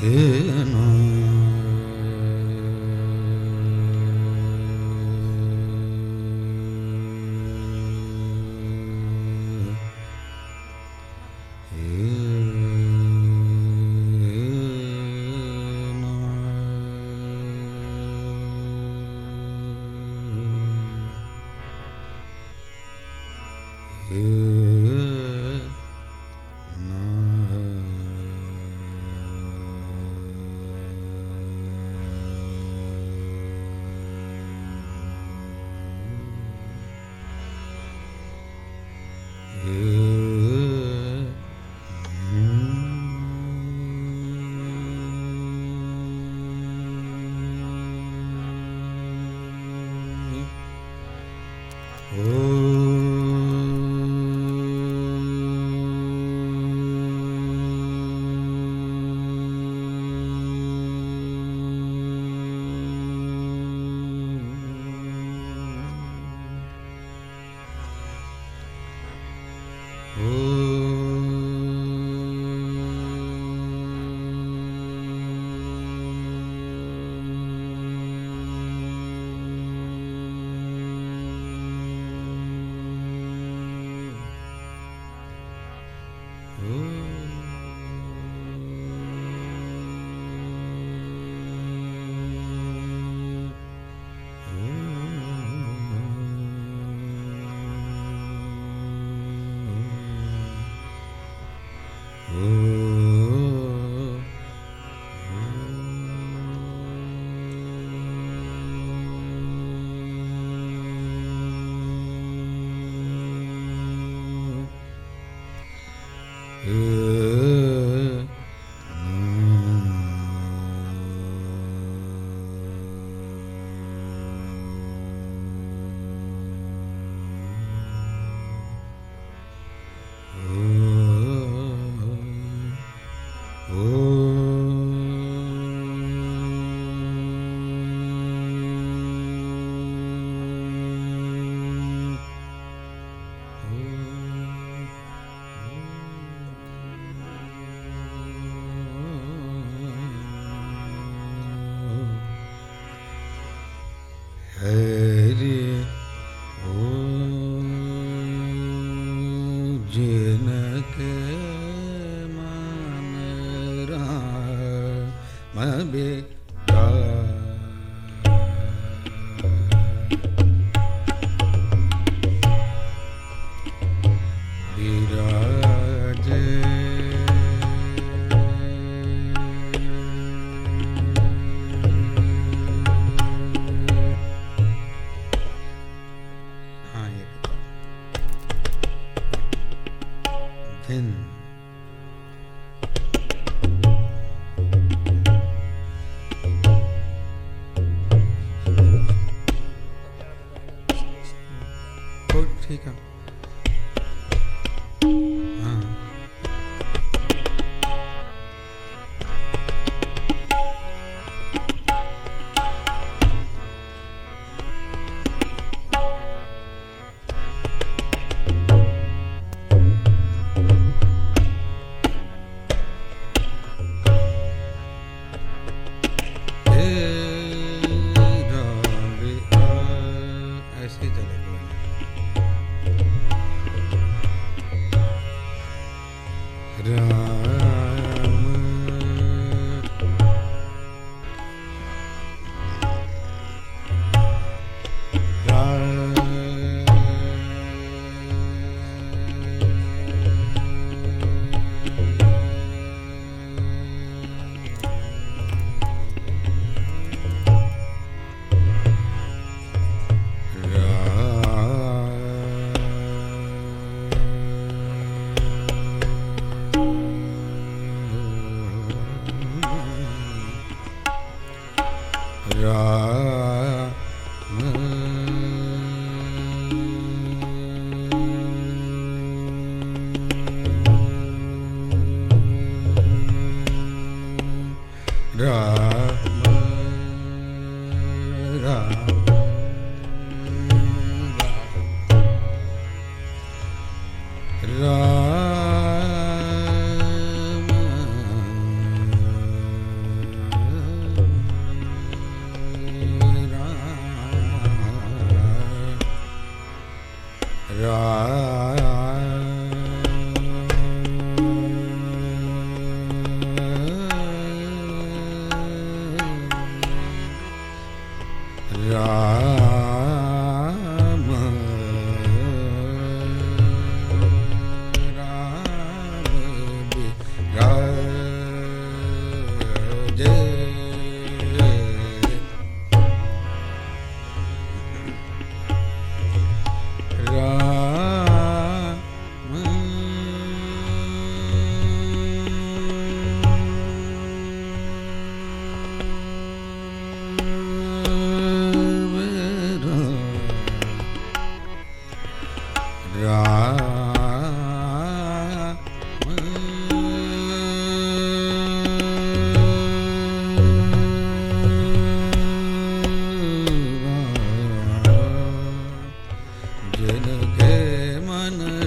Hey, no. Ra मन।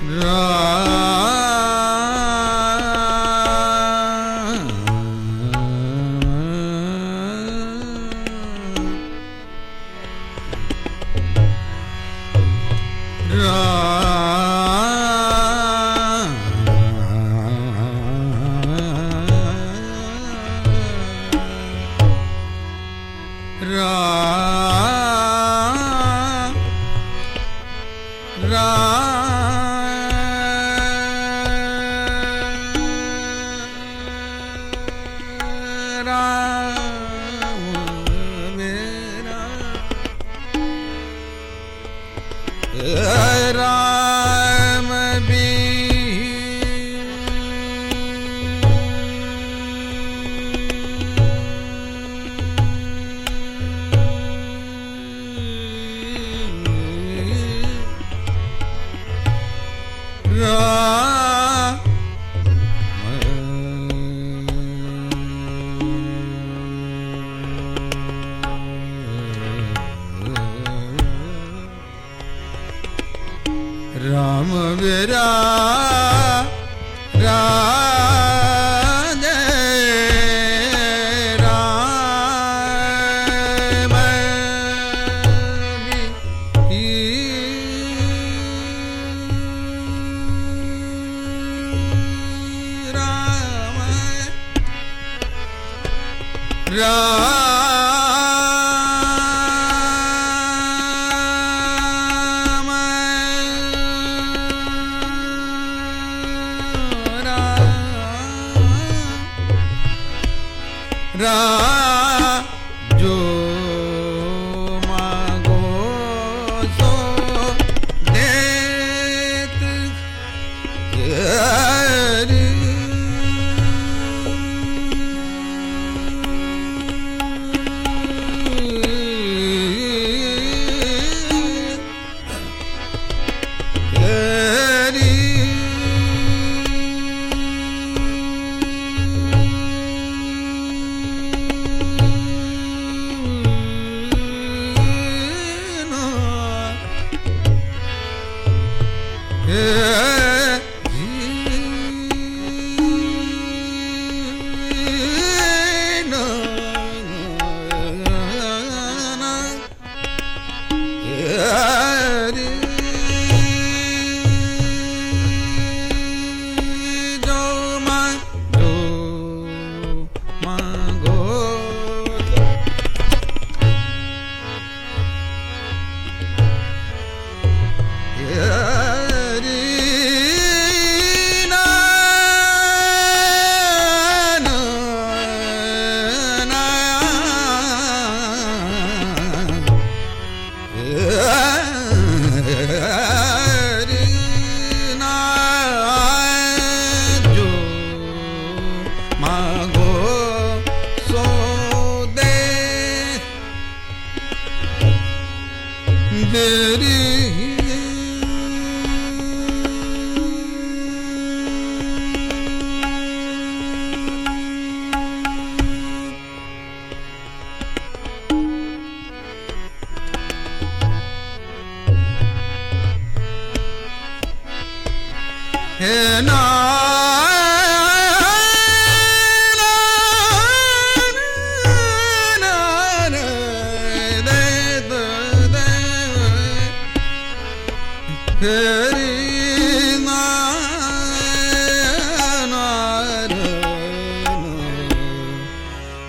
Right. melhor. Ah.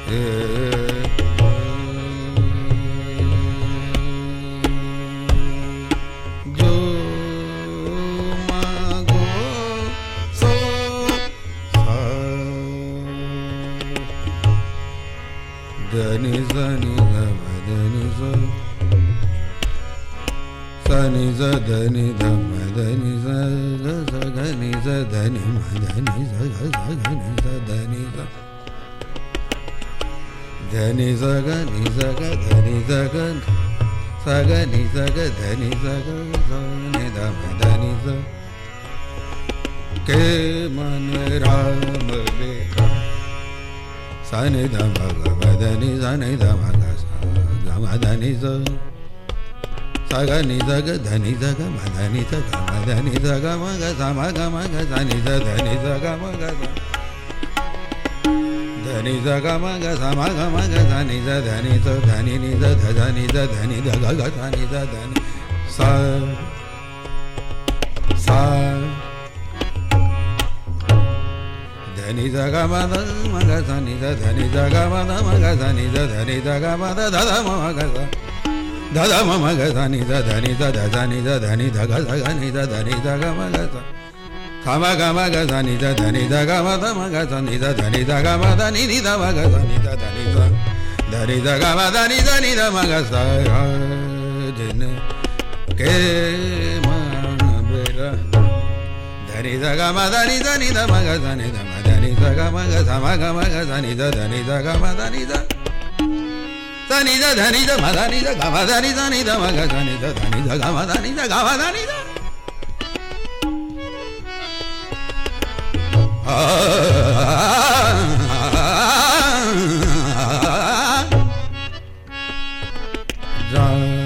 Yeah. ధని స గని స గ ధని స గ స గని స గ ధని స గ స ని ధమ ధని స के मन राम देखा సని ధమ గమదని సని ధమ గమదని సగని సగ ధని సగ మదని సగ మదని సగ మగ సమ గమ గ సని స ధని సగ మగ ధని సగ మగ సమ గమ గ సని స ధని స ధని ని స ధ ధని స ధని ధ గ గ సని స ధని స స ధని జగ మద మగ సని ద ధని జగ మద మగ సని ద ధని జగ మద దద మగ స దద మగ సని the Dhani the the Dhani the ధని ధగ ధగ ని ద ధని జగ మగ స ఖమ గ మగ సని ద ధని జగ మద మగ సని ద ధని జగ మద ని ని ద మగ సని ద ధని ద ధని జగ మద ని ద ని ద మగ స జిన కే మన బేరా ధని ధగ మదని ధని ధ మగ ధని ధ మదని ధగ మగ ధ మగ మగ ధని ధ ధని ధగ మదని ధ ధని ధ ధని ధ మదని ధ గ మదని ధని ధ మగ ధని ధ ధని ధ గ మదని ధ గ మదని ధ Drunk.